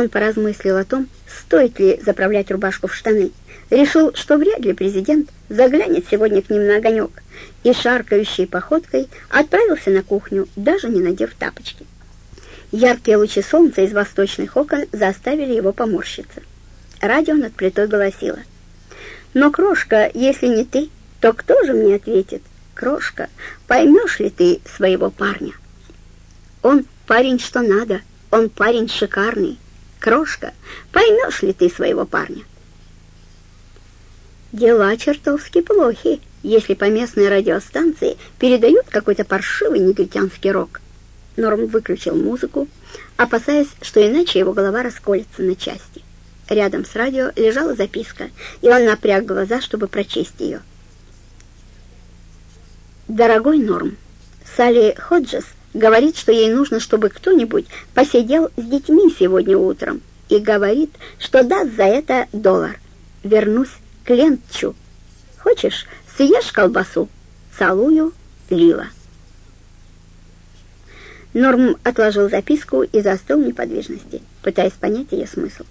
Он поразмыслил о том, стоит ли заправлять рубашку в штаны. Решил, что вряд ли президент заглянет сегодня к ним на огонек, и шаркающей походкой отправился на кухню, даже не надев тапочки. Яркие лучи солнца из восточных окон заставили его поморщиться. Радио над плитой голосило. «Но, Крошка, если не ты, то кто же мне ответит? Крошка, поймешь ли ты своего парня?» «Он парень что надо, он парень шикарный. Крошка, поймешь ли ты своего парня?» Дела чертовски плохи, если по местной радиостанции передают какой-то паршивый негритянский рок. Норм выключил музыку, опасаясь, что иначе его голова расколется на части. Рядом с радио лежала записка, и он напряг глаза, чтобы прочесть ее. «Дорогой Норм, Салли Ходжес говорит, что ей нужно, чтобы кто-нибудь посидел с детьми сегодня утром, и говорит, что даст за это доллар. Вернусь к Ленчу. Хочешь, съешь колбасу? Целую, Лила». Норм отложил записку и застыл в неподвижности, пытаясь понять ее смысл.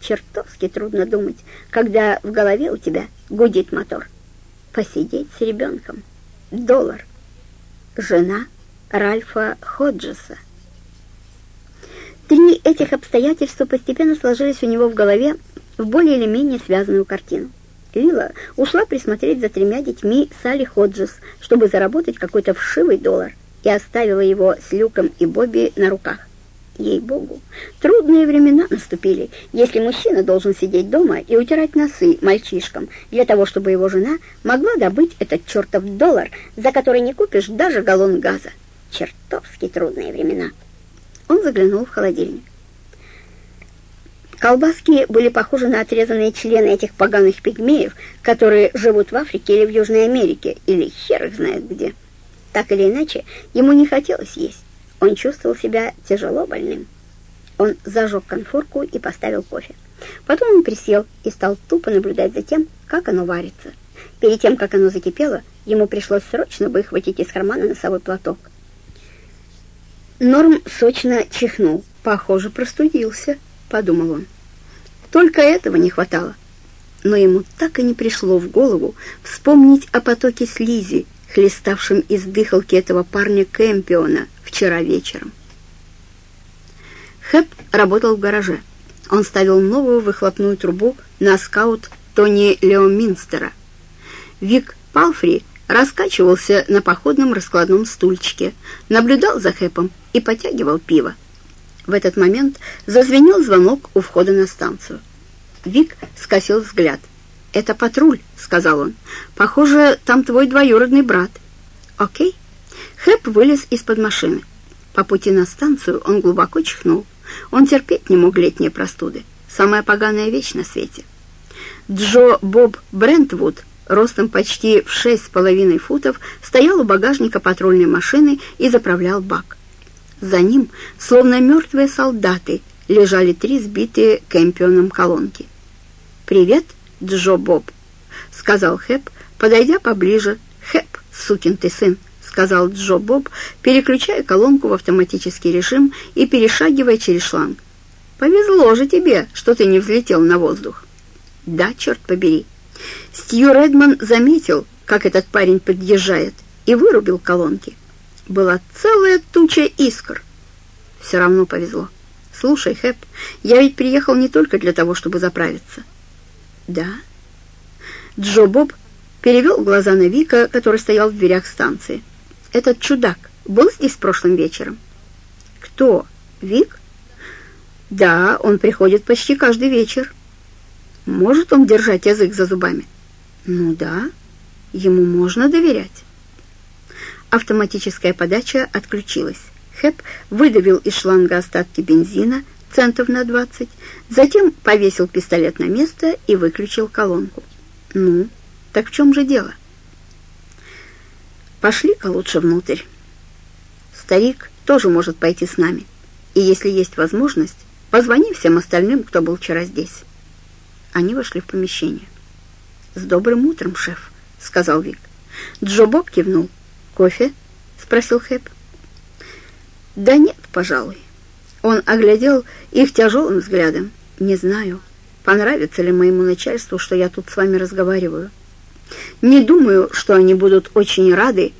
Чертовски трудно думать, когда в голове у тебя гудит мотор. Посидеть с ребенком. Доллар. Жена Ральфа Ходжеса. Три этих обстоятельства постепенно сложились у него в голове в более или менее связанную картину. Лила ушла присмотреть за тремя детьми Салли Ходжес, чтобы заработать какой-то вшивый доллар, и оставила его с Люком и Бобби на руках. Ей-богу, трудные времена наступили, если мужчина должен сидеть дома и утирать носы мальчишкам, для того, чтобы его жена могла добыть этот чертов доллар, за который не купишь даже галлон газа. Чертовски трудные времена. Он заглянул в холодильник. Колбаски были похожи на отрезанные члены этих поганых пигмеев, которые живут в Африке или в Южной Америке, или хер их знает где. Так или иначе, ему не хотелось есть. Он чувствовал себя тяжело больным. Он зажег конфорку и поставил кофе. Потом он присел и стал тупо наблюдать за тем, как оно варится. Перед тем, как оно закипело, ему пришлось срочно выхватить из кармана носовой платок. Норм сочно чихнул. «Похоже, простудился», — подумал он. Только этого не хватало. Но ему так и не пришло в голову вспомнить о потоке слизи, хлеставшем из дыхалки этого парня Кэмпиона вчера вечером. Хэп работал в гараже. Он ставил новую выхлопную трубу на скаут Тони Леоминстера. Вик Палфри раскачивался на походном раскладном стульчике, наблюдал за Хэпом и потягивал пиво. В этот момент зазвенел звонок у входа на станцию. Вик скосил взгляд — «Это патруль», — сказал он. «Похоже, там твой двоюродный брат». «Окей». Хэп вылез из-под машины. По пути на станцию он глубоко чихнул. Он терпеть не мог летние простуды. Самая поганая вещь на свете. Джо Боб Брентвуд, ростом почти в шесть с половиной футов, стоял у багажника патрульной машины и заправлял бак. За ним, словно мертвые солдаты, лежали три сбитые кэмпионом колонки. «Привет!» Джо Боб», — сказал Хэп, подойдя поближе. «Хэп, сукин ты сын», — сказал Джо Боб, переключая колонку в автоматический режим и перешагивая через шланг. «Повезло же тебе, что ты не взлетел на воздух». «Да, черт побери». Стью Редман заметил, как этот парень подъезжает, и вырубил колонки. Была целая туча искр. Все равно повезло. «Слушай, Хэп, я ведь приехал не только для того, чтобы заправиться». «Да?» Джо Боб перевел глаза на Вика, который стоял в дверях станции. «Этот чудак был здесь прошлым вечером?» «Кто? Вик?» «Да, он приходит почти каждый вечер». «Может он держать язык за зубами?» «Ну да, ему можно доверять». Автоматическая подача отключилась. Хэп выдавил из шланга остатки бензина, центов на двадцать, затем повесил пистолет на место и выключил колонку. «Ну, так в чем же дело?» «Пошли-ка лучше внутрь. Старик тоже может пойти с нами, и если есть возможность, позвони всем остальным, кто был вчера здесь». Они вошли в помещение. «С добрым утром, шеф», — сказал Вик. Джо Боб кивнул. «Кофе?» — спросил Хэп. «Да нет, пожалуй. Он оглядел их тяжелым взглядом. «Не знаю, понравится ли моему начальству, что я тут с вами разговариваю. Не думаю, что они будут очень рады,